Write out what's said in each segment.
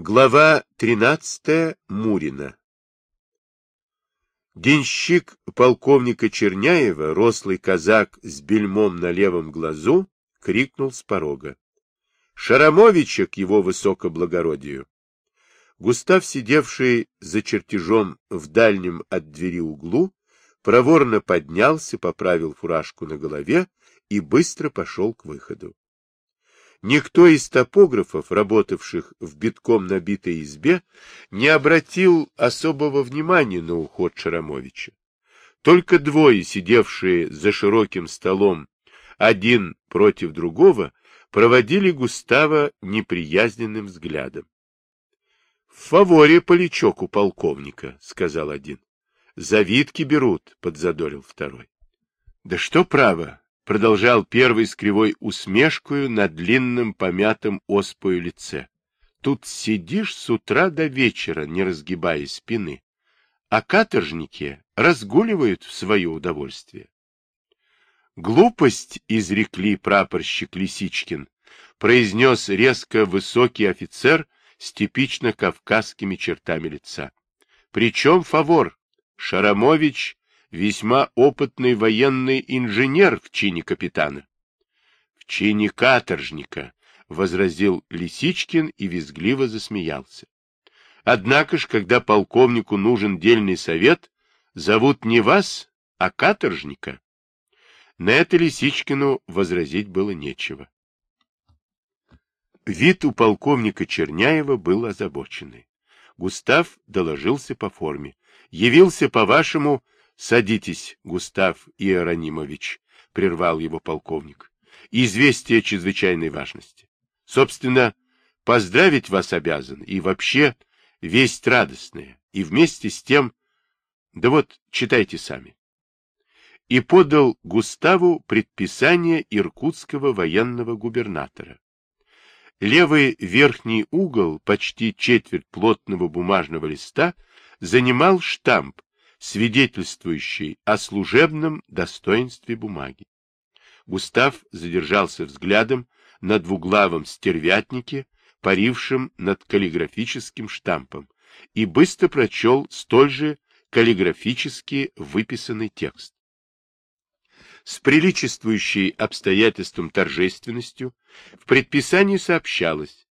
Глава 13. Мурина. Денщик полковника Черняева, рослый казак с бельмом на левом глазу, крикнул с порога. «Шарамовича к его высокоблагородию!» Густав, сидевший за чертежом в дальнем от двери углу, проворно поднялся, поправил фуражку на голове и быстро пошел к выходу. Никто из топографов, работавших в битком набитой избе, не обратил особого внимания на уход Шарамовича. Только двое, сидевшие за широким столом, один против другого, проводили Густава неприязненным взглядом. — В фаворе полячок у полковника, — сказал один. — Завидки берут, — подзадорил второй. — Да что право, продолжал первый с кривой усмешкою на длинном помятом оспою лице. Тут сидишь с утра до вечера, не разгибая спины, а каторжники разгуливают в свое удовольствие. Глупость, изрекли прапорщик Лисичкин, произнес резко высокий офицер с типично кавказскими чертами лица. Причем фавор, Шарамович весьма опытный военный инженер в чине капитана. — В чине каторжника, — возразил Лисичкин и визгливо засмеялся. Однако ж, когда полковнику нужен дельный совет, зовут не вас, а каторжника. На это Лисичкину возразить было нечего. Вид у полковника Черняева был озабоченный. Густав доложился по форме. Явился, по-вашему, Садитесь, Густав Иеронимович, — прервал его полковник. Известие чрезвычайной важности. Собственно, поздравить вас обязан, и вообще весть радостная, и вместе с тем... Да вот, читайте сами. И подал Густаву предписание иркутского военного губернатора. Левый верхний угол, почти четверть плотного бумажного листа, занимал штамп, свидетельствующий о служебном достоинстве бумаги. Густав задержался взглядом на двуглавом стервятнике, парившем над каллиграфическим штампом, и быстро прочел столь же каллиграфически выписанный текст. С приличествующей обстоятельством торжественностью в предписании сообщалось,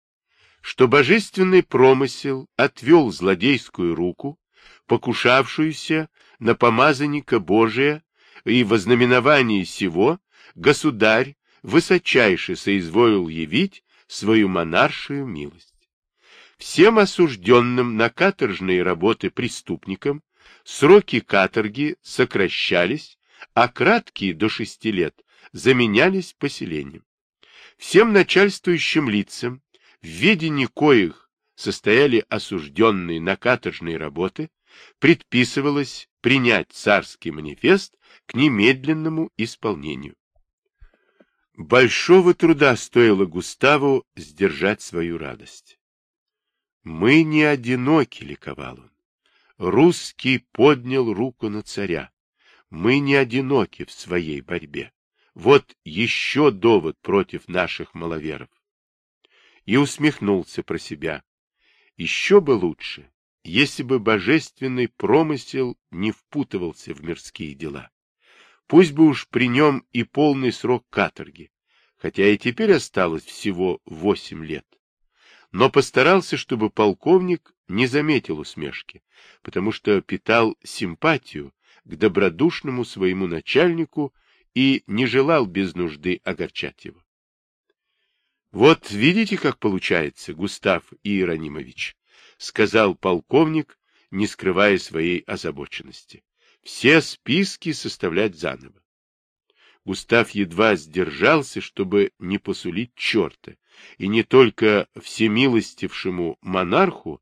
что божественный промысел отвел злодейскую руку покушавшуюся на помазанника Божия, и во знаменовании сего государь высочайше соизволил явить свою монаршую милость. Всем осужденным на каторжные работы преступникам сроки каторги сокращались, а краткие до шести лет заменялись поселением. Всем начальствующим лицам, в ведении коих состояли осужденные на каторжные работы, предписывалось принять царский манифест к немедленному исполнению. Большого труда стоило Густаву сдержать свою радость. «Мы не одиноки», — ликовал он. Русский поднял руку на царя. Мы не одиноки в своей борьбе. Вот еще довод против наших маловеров. И усмехнулся про себя. Еще бы лучше, если бы божественный промысел не впутывался в мирские дела. Пусть бы уж при нем и полный срок каторги, хотя и теперь осталось всего восемь лет. Но постарался, чтобы полковник не заметил усмешки, потому что питал симпатию к добродушному своему начальнику и не желал без нужды огорчать его. Вот видите, как получается, Густав Иеронимович, — сказал полковник, не скрывая своей озабоченности. — Все списки составлять заново. Густав едва сдержался, чтобы не посулить черта, и не только всемилостившему монарху,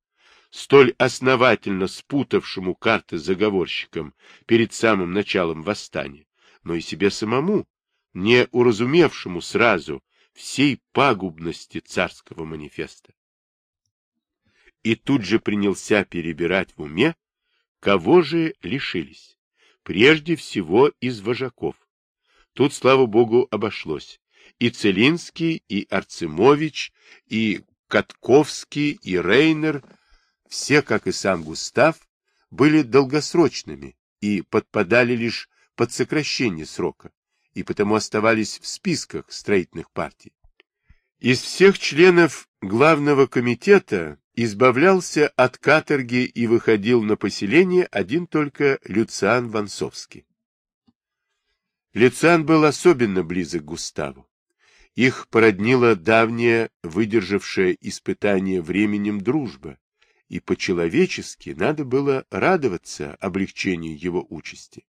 столь основательно спутавшему карты заговорщикам перед самым началом восстания, но и себе самому, не уразумевшему сразу всей пагубности царского манифеста и тут же принялся перебирать в уме, кого же лишились. Прежде всего из вожаков. Тут, слава богу, обошлось. И Целинский, и Арцемович, и Катковский и Рейнер, все, как и сам Густав, были долгосрочными и подпадали лишь под сокращение срока, и потому оставались в списках строительных партий. Из всех членов главного комитета избавлялся от каторги и выходил на поселение один только Люциан Вансовский. Люциан был особенно близок к Густаву. Их породнила давняя, выдержавшая испытание временем дружба, и по-человечески надо было радоваться облегчению его участи.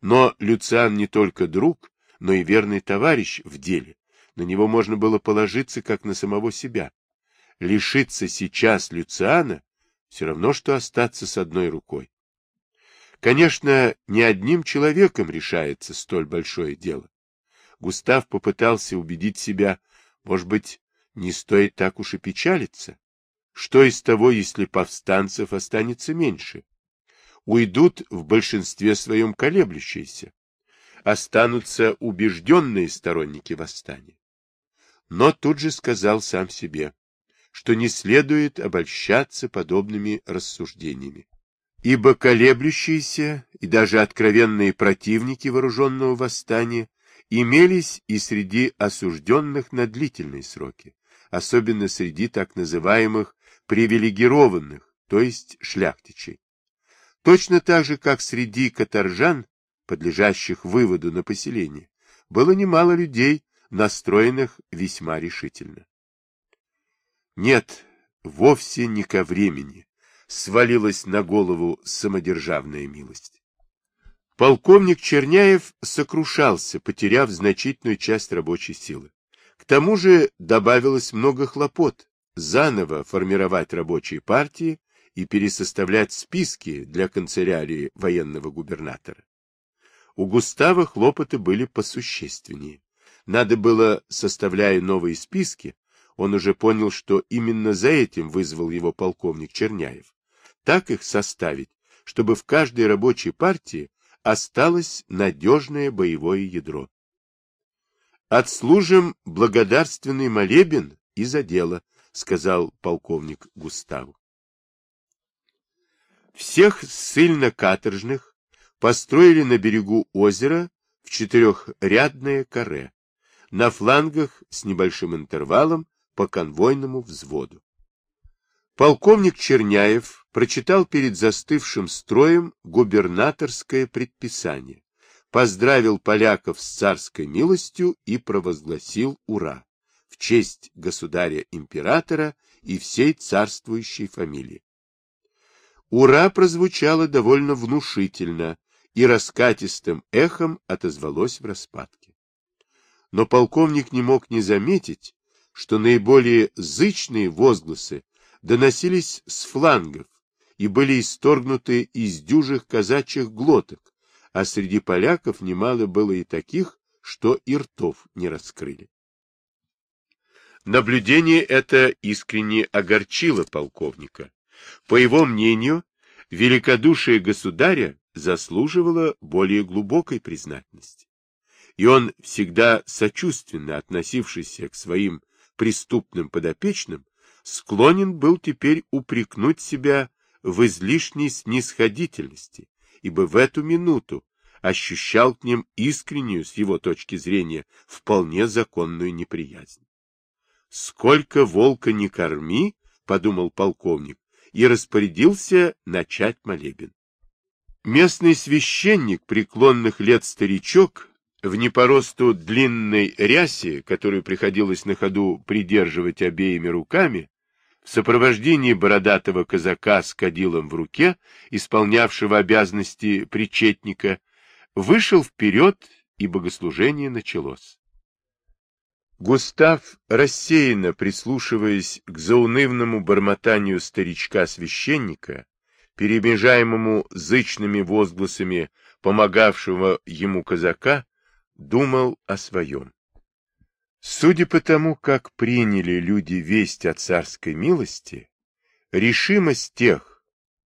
Но Люциан не только друг, но и верный товарищ в деле. На него можно было положиться, как на самого себя. Лишиться сейчас Люциана все равно, что остаться с одной рукой. Конечно, не одним человеком решается столь большое дело. Густав попытался убедить себя, может быть, не стоит так уж и печалиться. Что из того, если повстанцев останется меньше? Уйдут в большинстве своем колеблющиеся. Останутся убежденные сторонники восстания. Но тут же сказал сам себе, что не следует обольщаться подобными рассуждениями. Ибо колеблющиеся и даже откровенные противники вооруженного восстания имелись и среди осужденных на длительные сроки, особенно среди так называемых привилегированных, то есть шляхтичей. Точно так же, как среди каторжан, подлежащих выводу на поселение, было немало людей, настроенных весьма решительно. Нет, вовсе не ко времени свалилась на голову самодержавная милость. Полковник Черняев сокрушался, потеряв значительную часть рабочей силы. К тому же добавилось много хлопот, заново формировать рабочие партии и пересоставлять списки для канцелярии военного губернатора. У Густава хлопоты были посущественнее. Надо было, составляя новые списки, он уже понял, что именно за этим вызвал его полковник Черняев, так их составить, чтобы в каждой рабочей партии осталось надежное боевое ядро. Отслужим благодарственный молебен и за дело, сказал полковник Густаву. Всех ссыльно-каторжных построили на берегу озера в четырехрядное каре, на флангах с небольшим интервалом по конвойному взводу. Полковник Черняев прочитал перед застывшим строем губернаторское предписание, поздравил поляков с царской милостью и провозгласил «Ура!» в честь государя-императора и всей царствующей фамилии. «Ура!» прозвучало довольно внушительно и раскатистым эхом отозвалось в распадке. Но полковник не мог не заметить, что наиболее зычные возгласы доносились с флангов и были исторгнуты из дюжих казачьих глоток, а среди поляков немало было и таких, что и ртов не раскрыли. Наблюдение это искренне огорчило полковника. По его мнению, великодушие государя заслуживало более глубокой признательности. И он, всегда сочувственно относившийся к своим преступным подопечным, склонен был теперь упрекнуть себя в излишней снисходительности, ибо в эту минуту ощущал к ним искреннюю, с его точки зрения, вполне законную неприязнь. «Сколько волка не корми», — подумал полковник, и распорядился начать молебен. Местный священник, преклонных лет старичок, в непоросту длинной рясе, которую приходилось на ходу придерживать обеими руками, в сопровождении бородатого казака с кадилом в руке, исполнявшего обязанности причетника, вышел вперед, и богослужение началось. Густав, рассеянно прислушиваясь к заунывному бормотанию старичка-священника, перемежаемому зычными возгласами помогавшего ему казака, думал о своем. Судя по тому, как приняли люди весть о царской милости, решимость тех,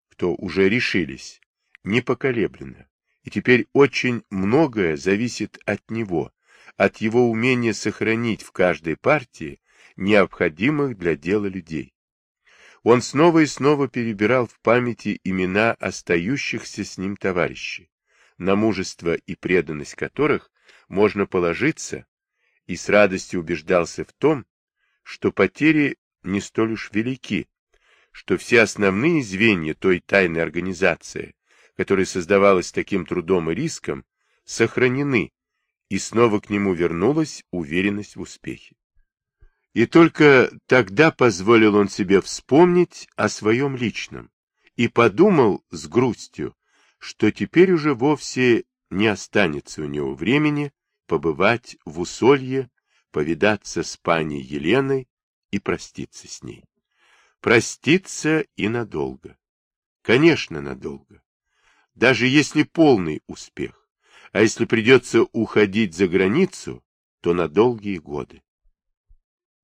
кто уже решились, не поколеблена, и теперь очень многое зависит от него, от его умения сохранить в каждой партии необходимых для дела людей. Он снова и снова перебирал в памяти имена остающихся с ним товарищей, на мужество и преданность которых можно положиться, и с радостью убеждался в том, что потери не столь уж велики, что все основные звенья той тайной организации, которая создавалась таким трудом и риском, сохранены, и снова к нему вернулась уверенность в успехе. И только тогда позволил он себе вспомнить о своем личном и подумал с грустью, что теперь уже вовсе не останется у него времени побывать в Усолье, повидаться с паней Еленой и проститься с ней. Проститься и надолго. Конечно, надолго. Даже если полный успех, а если придется уходить за границу, то на долгие годы.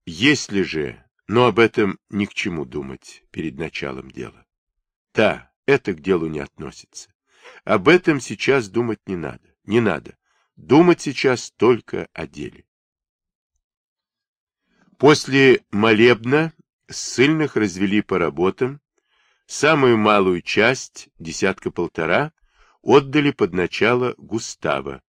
Если же, но об этом ни к чему думать перед началом дела. Да, это к делу не относится. Об этом сейчас думать не надо. Не надо. Думать сейчас только о деле. После молебна ссыльных развели по работам, самую малую часть, десятка-полтора, отдали под начало Густава.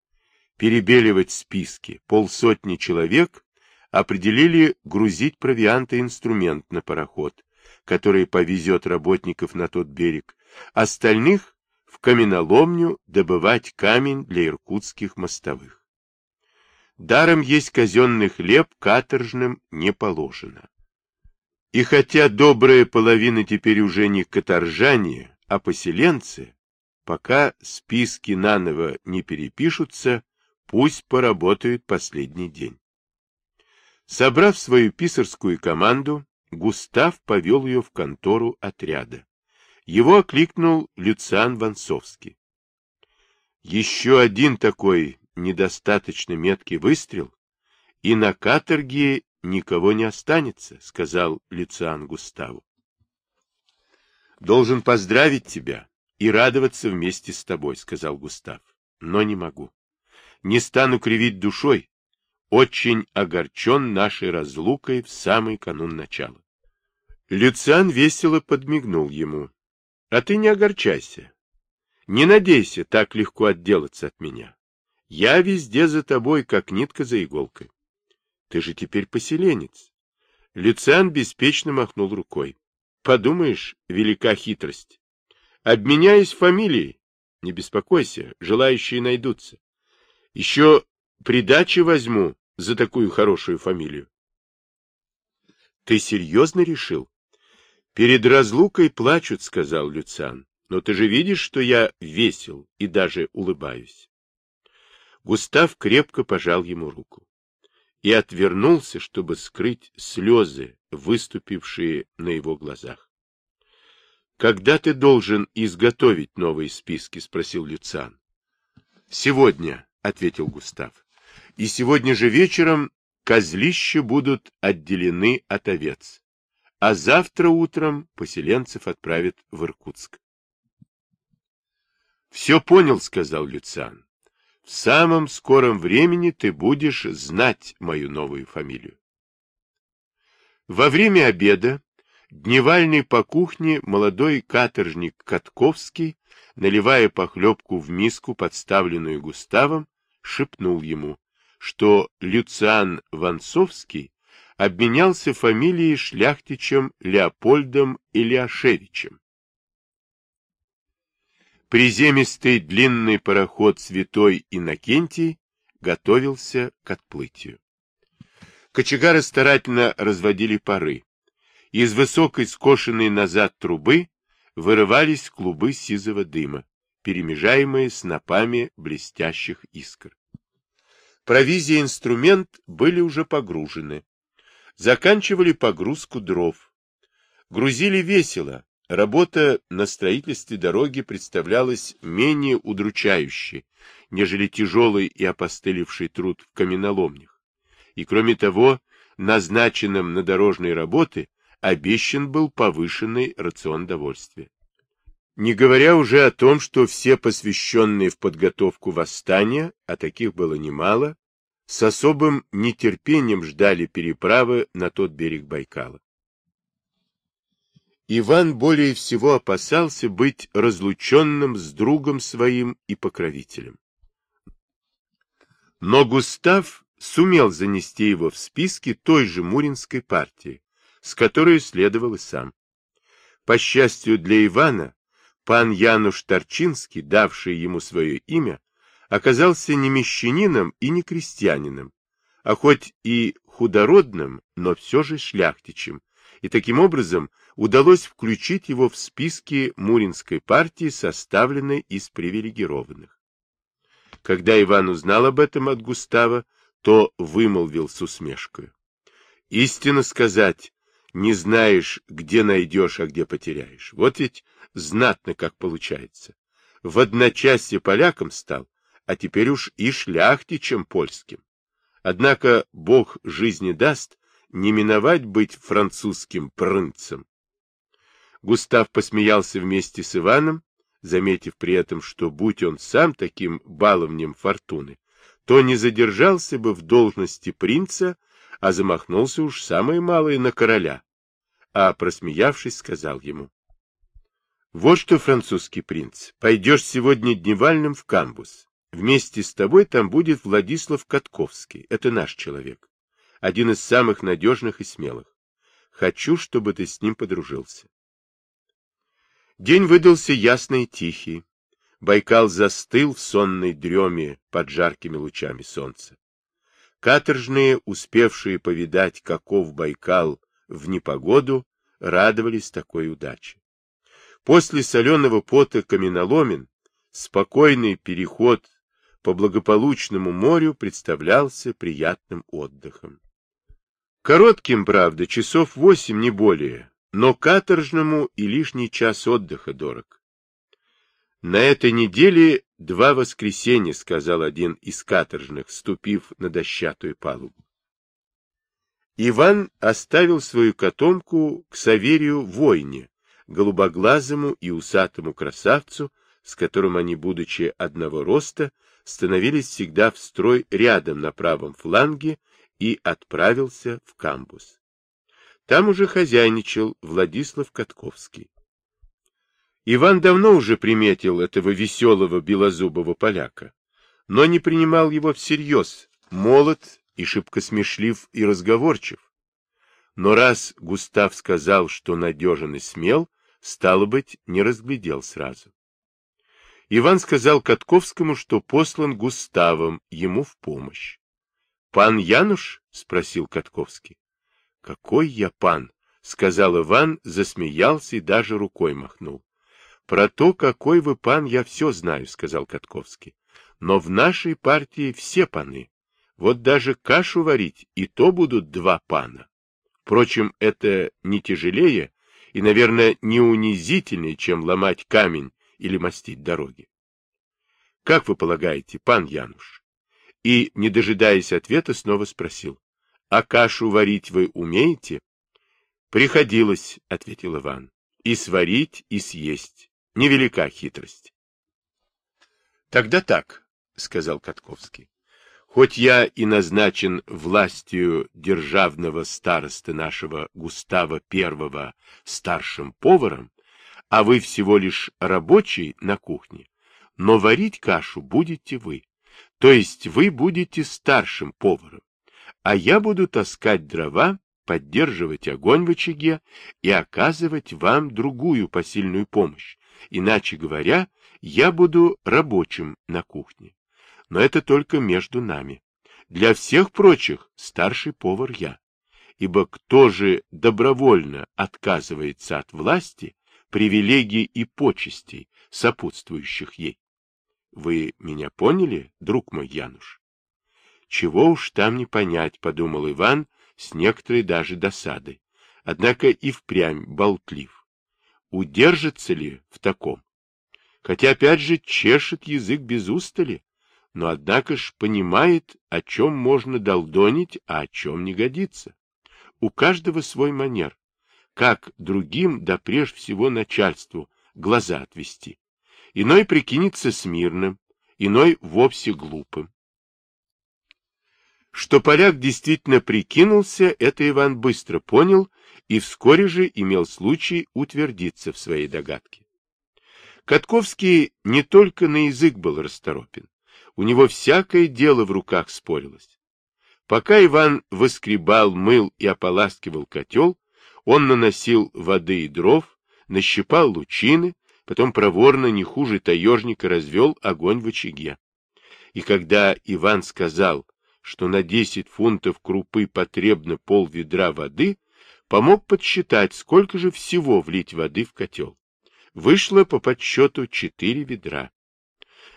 Перебеливать списки полсотни человек определили грузить провиант и инструмент на пароход, который повезет работников на тот берег, остальных каменоломню добывать камень для иркутских мостовых. Даром есть казенный хлеб, каторжным не положено. И хотя добрая половина теперь уже не каторжане, а поселенцы, пока списки наново не перепишутся, пусть поработают последний день. Собрав свою писарскую команду, Густав повел ее в контору отряда. Его окликнул Люциан Ванцовский. Еще один такой недостаточно меткий выстрел, и на каторге никого не останется, сказал Люциан Густаву. Должен поздравить тебя и радоваться вместе с тобой, сказал Густав, но не могу. Не стану кривить душой, очень огорчен нашей разлукой в самый канун начала. Люциан весело подмигнул ему. — А ты не огорчайся. Не надейся так легко отделаться от меня. Я везде за тобой, как нитка за иголкой. Ты же теперь поселенец. Люциан беспечно махнул рукой. Подумаешь, велика хитрость. Обменяюсь фамилией. Не беспокойся, желающие найдутся. Еще придачи возьму за такую хорошую фамилию. Ты серьезно решил? Перед разлукой плачут, сказал Люциан. Но ты же видишь, что я весел и даже улыбаюсь. Густав крепко пожал ему руку и отвернулся, чтобы скрыть слезы, выступившие на его глазах. — Когда ты должен изготовить новые списки? — спросил Люциан. — Сегодня, — ответил Густав и сегодня же вечером козлища будут отделены от овец, а завтра утром поселенцев отправят в Иркутск. «Все понял», — сказал Люциан. «В самом скором времени ты будешь знать мою новую фамилию». Во время обеда, дневальный по кухне, молодой каторжник Катковский, наливая похлебку в миску, подставленную Густавом, шепнул ему что Люциан Ванцовский обменялся фамилией шляхтичем Леопольдом Ильяшевичем. Приземистый длинный пароход Святой Иннокентий готовился к отплытию. Кочегары старательно разводили пары. Из высокой скошенной назад трубы вырывались клубы сизого дыма, перемежаемые снопами блестящих искр. Провизия и инструмент были уже погружены. Заканчивали погрузку дров. Грузили весело. Работа на строительстве дороги представлялась менее удручающей, нежели тяжелый и опостылевший труд в каменоломнях. И кроме того, назначенным на дорожные работы обещан был повышенный рацион довольствия. Не говоря уже о том, что все посвященные в подготовку восстания, а таких было немало, с особым нетерпением ждали переправы на тот берег Байкала. Иван более всего опасался быть разлученным с другом своим и покровителем. Но Густав сумел занести его в списки той же Муринской партии, с которой следовал и сам. По счастью для Ивана, пан Януш Торчинский, давший ему свое имя, оказался не мещанином и не крестьянином, а хоть и худородным, но все же шляхтичем, и таким образом удалось включить его в списки Муринской партии, составленной из привилегированных. Когда Иван узнал об этом от Густава, то вымолвил с усмешкой. Истинно сказать, не знаешь, где найдешь, а где потеряешь. Вот ведь знатно как получается. В одночасье поляком стал, а теперь уж и шляхтичем польским. Однако Бог жизни даст, не миновать быть французским принцем. Густав посмеялся вместе с Иваном, заметив при этом, что, будь он сам таким баловнем фортуны, то не задержался бы в должности принца, а замахнулся уж самое малое на короля. А, просмеявшись, сказал ему, «Вот что, французский принц, пойдешь сегодня дневальным в камбус. Вместе с тобой там будет Владислав Катковский, это наш человек, один из самых надежных и смелых. Хочу, чтобы ты с ним подружился. День выдался ясный и тихий. Байкал застыл в сонной дреме под жаркими лучами солнца. Каторжные, успевшие повидать, каков Байкал в непогоду, радовались такой удаче. После соленого пота каменоломен спокойный переход по благополучному морю представлялся приятным отдыхом. Коротким, правда, часов восемь, не более, но каторжному и лишний час отдыха дорог. На этой неделе два воскресенья, сказал один из каторжных, ступив на дощатую палубу. Иван оставил свою котомку к Саверию Войне, голубоглазому и усатому красавцу, с которым они, будучи одного роста, становились всегда в строй рядом на правом фланге и отправился в камбус. Там уже хозяйничал Владислав Катковский. Иван давно уже приметил этого веселого белозубого поляка, но не принимал его всерьез, молод и шибко смешлив и разговорчив. Но раз Густав сказал, что надежен и смел, стало быть, не разглядел сразу. Иван сказал Катковскому, что послан Густавом ему в помощь. — Пан Януш? — спросил Катковский. — Какой я пан? — сказал Иван, засмеялся и даже рукой махнул. — Про то, какой вы пан, я все знаю, — сказал Катковский. — Но в нашей партии все паны. Вот даже кашу варить, и то будут два пана. Впрочем, это не тяжелее и, наверное, не унизительнее, чем ломать камень или мастить дороги. Как вы полагаете, пан Януш? И, не дожидаясь ответа, снова спросил. А кашу варить вы умеете? Приходилось, ответил Иван. И сварить, и съесть. Невелика хитрость. Тогда так, сказал Катковский. Хоть я и назначен властью державного старосты нашего Густава Первого старшим поваром, а вы всего лишь рабочий на кухне, но варить кашу будете вы. То есть вы будете старшим поваром, а я буду таскать дрова, поддерживать огонь в очаге и оказывать вам другую посильную помощь. Иначе говоря, я буду рабочим на кухне. Но это только между нами. Для всех прочих старший повар я. Ибо кто же добровольно отказывается от власти, привилегий и почестей, сопутствующих ей. Вы меня поняли, друг мой Януш? Чего уж там не понять, подумал Иван с некоторой даже досадой. Однако и впрямь болтлив. Удержится ли в таком? Хотя опять же чешет язык без устали, но однако ж понимает, о чем можно долдонить, а о чем не годится. У каждого свой манер как другим, да прежде всего начальству, глаза отвести. Иной прикинется смирным, иной вовсе глупым. Что поляк действительно прикинулся, это Иван быстро понял и вскоре же имел случай утвердиться в своей догадке. Катковский не только на язык был расторопен, у него всякое дело в руках спорилось. Пока Иван воскребал, мыл и ополаскивал котел, он наносил воды и дров, нащипал лучины, потом проворно, не хуже таежника, развел огонь в очаге. И когда Иван сказал, что на десять фунтов крупы потребно пол ведра воды, помог подсчитать, сколько же всего влить воды в котел. Вышло по подсчету четыре ведра.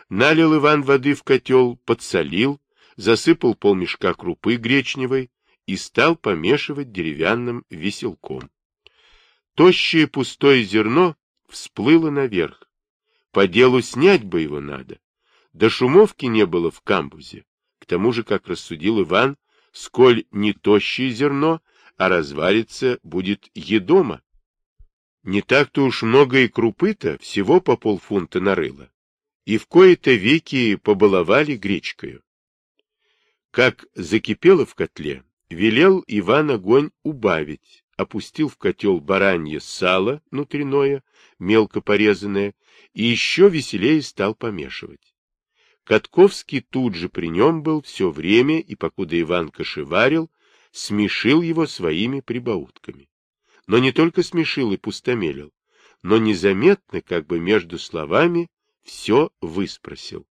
Налил Иван воды в котел, подсолил, засыпал полмешка крупы гречневой и стал помешивать деревянным веселком. Тощее пустое зерно всплыло наверх. По делу снять бы его надо. До шумовки не было в камбузе. К тому же, как рассудил Иван, сколь не тощее зерно, а разварится будет едома. Не так-то уж много и крупы-то, всего по полфунта нарыло. И в кои-то веки побаловали гречкою. Как закипело в котле, велел Иван огонь убавить, опустил в котел баранье сало внутреннее, мелко порезанное, и еще веселее стал помешивать. Катковский тут же при нем был все время, и покуда Иван кошеварил, смешил его своими прибаутками. Но не только смешил и пустомелил, но незаметно, как бы между словами, все выспросил.